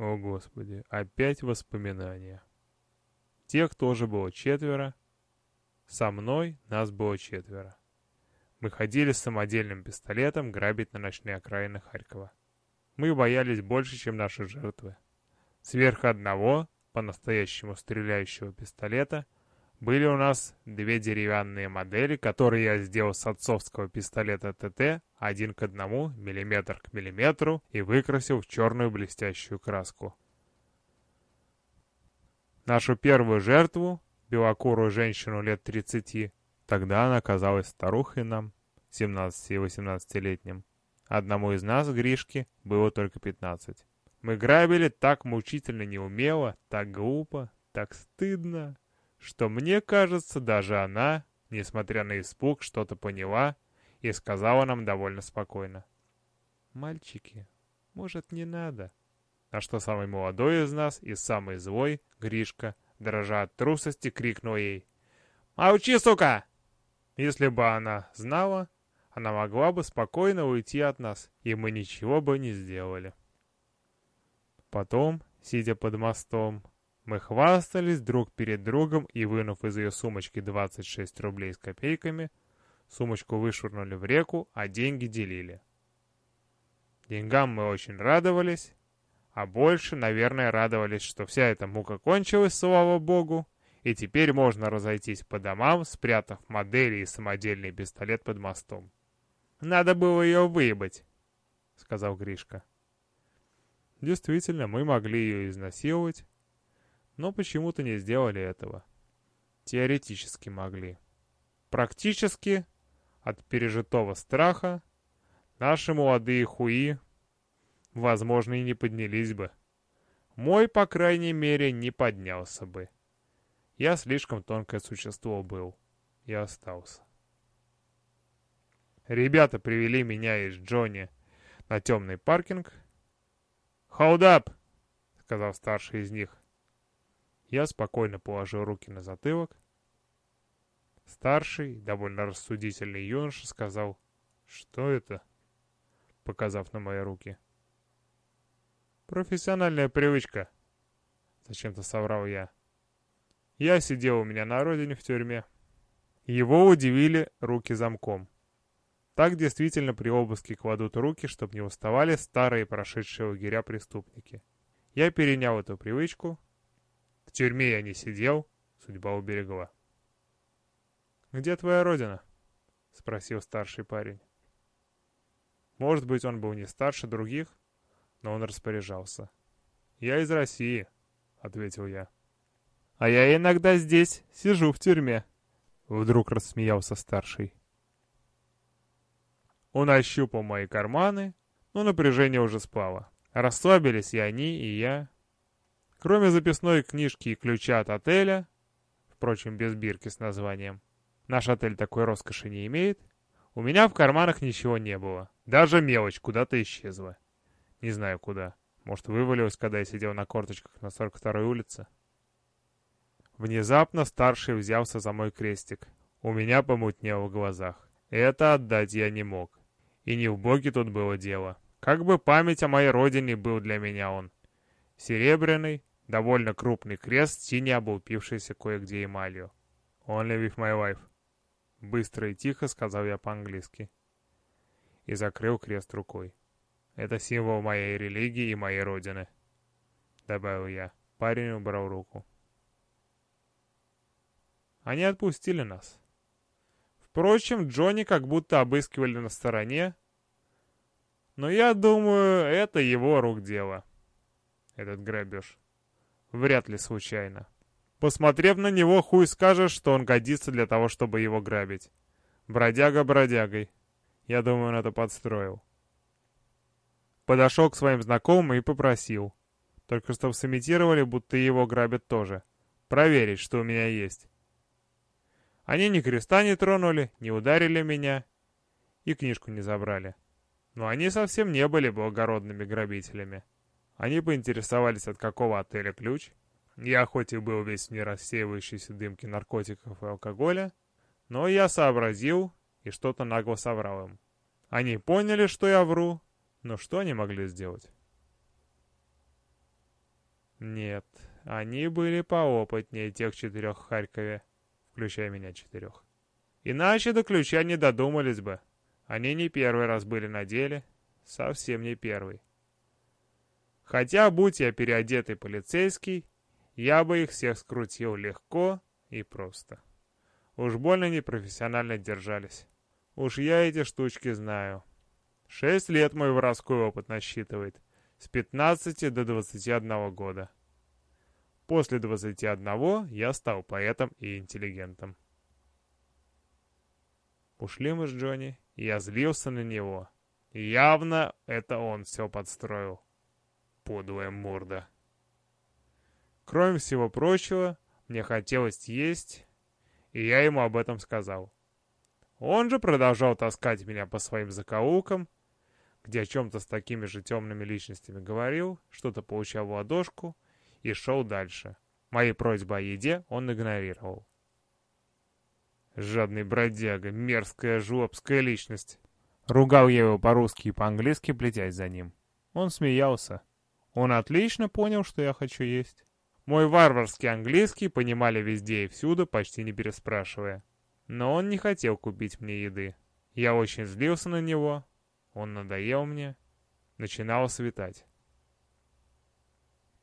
О, Господи, опять воспоминания. Тех тоже было четверо. Со мной нас было четверо. Мы ходили с самодельным пистолетом грабить на ночные окраины Харькова. Мы боялись больше, чем наши жертвы. Сверх одного, по-настоящему стреляющего пистолета, были у нас две деревянные модели, которые я сделал с отцовского пистолета ТТ один к одному, миллиметр к миллиметру, и выкрасил в черную блестящую краску. Нашу первую жертву, белокурую женщину лет 30, тогда она казалась старухой нам, 17 и 18-летним. Одному из нас, Гришке, было только 15. Мы грабили так мучительно неумело, так глупо, так стыдно, что мне кажется, даже она, несмотря на испуг, что-то поняла и сказала нам довольно спокойно. «Мальчики, может, не надо?» На что самый молодой из нас и самый злой, Гришка, дрожа от трусости, крикнул ей. «Молчи, сука!» Если бы она знала, она могла бы спокойно уйти от нас, и мы ничего бы не сделали. Потом, сидя под мостом, мы хвастались друг перед другом и, вынув из ее сумочки 26 рублей с копейками, сумочку вышвырнули в реку, а деньги делили. Деньгам мы очень радовались, а больше, наверное, радовались, что вся эта мука кончилась, слава богу, и теперь можно разойтись по домам, спрятав модели и самодельный пистолет под мостом. «Надо было ее выебать», — сказал Гришка. Действительно, мы могли ее изнасиловать, но почему-то не сделали этого. Теоретически могли. Практически, от пережитого страха, наши молодые хуи, возможно, и не поднялись бы. Мой, по крайней мере, не поднялся бы. Я слишком тонкое существо был. И остался. Ребята привели меня из Джонни на темный паркинг. «Hold up!» — сказал старший из них. Я спокойно положил руки на затылок. Старший, довольно рассудительный юноша сказал, «Что это?» показав на мои руки. «Профессиональная привычка», — зачем-то соврал я. Я сидел у меня на родине в тюрьме. Его удивили руки замком. Так действительно при обыске кладут руки, чтобы не уставали старые прошедшие лагеря преступники. Я перенял эту привычку, в тюрьме я не сидел, судьба уберегла. «Где твоя родина?» — спросил старший парень. Может быть, он был не старше других, но он распоряжался. «Я из России», — ответил я. «А я иногда здесь сижу в тюрьме», — вдруг рассмеялся старший. Он ощупал мои карманы, но напряжение уже спало. Расслабились и они, и я. Кроме записной книжки и ключа от отеля, впрочем, без бирки с названием, наш отель такой роскоши не имеет, у меня в карманах ничего не было. Даже мелочь куда-то исчезла. Не знаю куда. Может, вывалилась, когда я сидел на корточках на 42-й улице? Внезапно старший взялся за мой крестик. У меня помутнело в глазах. Это отдать я не мог. И не в боге тут было дело. Как бы память о моей родине был для меня он. Серебряный, Довольно крупный крест, синий облупившийся кое-где эмалью. «Only with my wife». Быстро и тихо сказал я по-английски. И закрыл крест рукой. «Это символ моей религии и моей родины», — добавил я. Парень убрал руку. Они отпустили нас. Впрочем, Джонни как будто обыскивали на стороне, но я думаю, это его рук дело, этот грабеж. Вряд ли случайно. Посмотрев на него, хуй скажешь, что он годится для того, чтобы его грабить. Бродяга бродягой. Я думаю, он это подстроил. Подошел к своим знакомым и попросил. Только чтобы сымитировали, будто его грабят тоже. Проверить, что у меня есть. Они ни креста не тронули, не ударили меня и книжку не забрали. Но они совсем не были благородными грабителями. Они поинтересовались, от какого отеля ключ. Я хоть и был весь в нерассеивающейся дымке наркотиков и алкоголя, но я сообразил и что-то нагло соврал им. Они поняли, что я вру, но что они могли сделать? Нет, они были поопытнее тех четырех в Харькове, включая меня четырех. Иначе до ключа не додумались бы. Они не первый раз были на деле, совсем не первый. Хотя, будь я переодетый полицейский, я бы их всех скрутил легко и просто. Уж больно непрофессионально держались. Уж я эти штучки знаю. Шесть лет мой воровской опыт насчитывает. С 15 до 21 года. После 21 я стал поэтом и интеллигентом. Ушли мы с Джонни, я злился на него. Явно это он все подстроил. Подлая морда. Кроме всего прочего, мне хотелось есть, и я ему об этом сказал. Он же продолжал таскать меня по своим закоулкам, где о чем-то с такими же темными личностями говорил, что-то получал в ладошку и шел дальше. Мои просьбы о еде он игнорировал. Жадный бродяга, мерзкая жлобская личность. Ругал я его по-русски и по-английски, плетясь за ним. Он смеялся. Он отлично понял, что я хочу есть. Мой варварский английский понимали везде и всюду, почти не переспрашивая. Но он не хотел купить мне еды. Я очень злился на него. Он надоел мне. Начинало светать.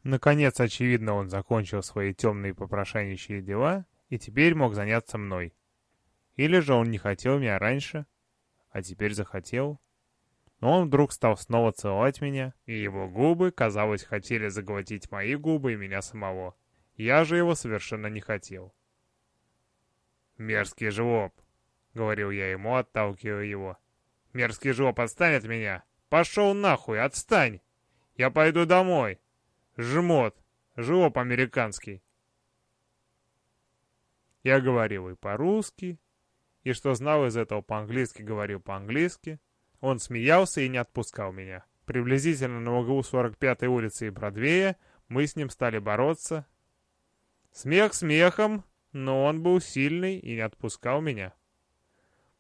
Наконец, очевидно, он закончил свои темные попрошайничьи дела и теперь мог заняться мной. Или же он не хотел меня раньше, а теперь захотел. Но он вдруг стал снова целовать меня, и его губы, казалось, хотели заглотить мои губы и меня самого. Я же его совершенно не хотел. «Мерзкий жлоб», — говорил я ему, отталкивая его. «Мерзкий жлоб, отстань от меня! Пошел нахуй, отстань! Я пойду домой! Жмот! Жлоб американский!» Я говорил и по-русски, и что знал из этого по-английски, говорил по-английски. Он смеялся и не отпускал меня. Приблизительно на углу 45-й улицы и Бродвея мы с ним стали бороться. Смех смехом, но он был сильный и не отпускал меня.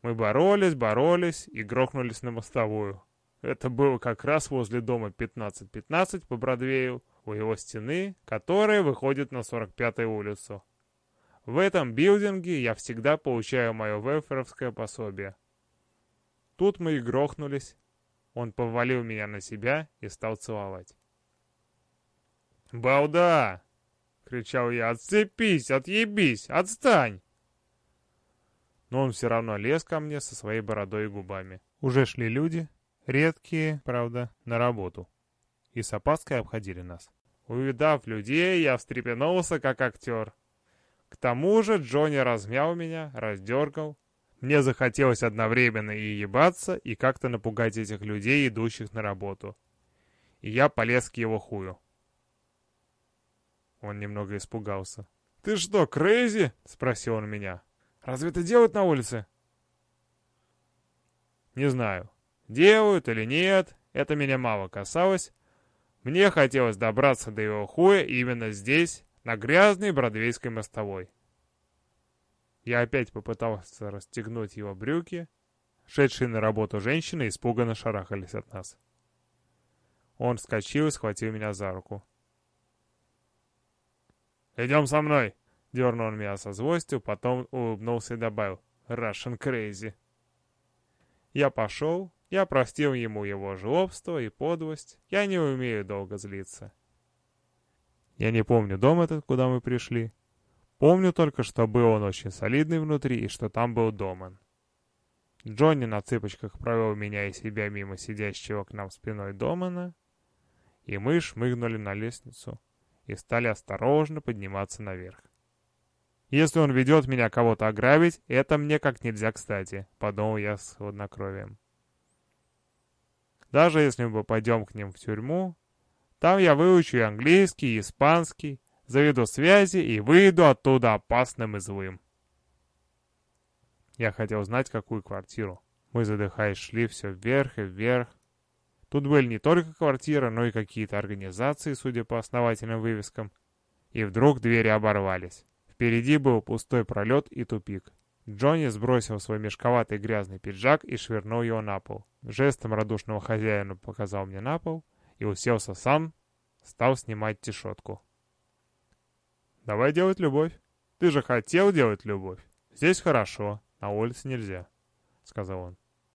Мы боролись, боролись и грохнулись на мостовую. Это было как раз возле дома 1515 по Бродвею, у его стены, которая выходит на 45-ю улицу. В этом билдинге я всегда получаю мое веферовское пособие. Тут мы и грохнулись. Он повалил меня на себя и стал целовать. «Балда!» — кричал я. «Отцепись! Отъебись! Отстань!» Но он все равно лез ко мне со своей бородой и губами. Уже шли люди, редкие, правда, на работу. И с опаской обходили нас. Увидав людей, я встрепенулся, как актер. К тому же Джонни размял меня, раздергал. Мне захотелось одновременно и ебаться, и как-то напугать этих людей, идущих на работу. И я полез к его хую. Он немного испугался. «Ты что, крейзи?» — спросил он меня. «Разве это делают на улице?» «Не знаю, делают или нет, это меня мало касалось. Мне хотелось добраться до его хуя именно здесь, на грязной бродвейской мостовой. Я опять попытался расстегнуть его брюки. Шедшие на работу женщины испуганно шарахались от нас. Он вскочил и схватил меня за руку. «Идем со мной!» — дернул он меня со злостью, потом улыбнулся и добавил. «Russian crazy!» Я пошел, я простил ему его жлобство и подлость. Я не умею долго злиться. Я не помню дом этот, куда мы пришли. Помню только, что был он очень солидный внутри и что там был Доман. Джонни на цыпочках провел меня и себя мимо сидящего к нам спиной Домана, и мы шмыгнули на лестницу и стали осторожно подниматься наверх. «Если он ведет меня кого-то ограбить, это мне как нельзя кстати», — подумал я с хладнокровием. «Даже если мы пойдем к ним в тюрьму, там я выучу и английский, и испанский, заведу связи и выйду оттуда опасным и злым. Я хотел знать, какую квартиру. Мы, задыхаясь, шли все вверх и вверх. Тут были не только квартиры, но и какие-то организации, судя по основательным вывескам. И вдруг двери оборвались. Впереди был пустой пролет и тупик. Джонни сбросил свой мешковатый грязный пиджак и швырнул его на пол. Жестом радушного хозяина показал мне на пол — и уселся сам, стал снимать тишотку. Давай делать любовь. Ты же хотел делать любовь. Здесь хорошо, на улице нельзя», — сказал он.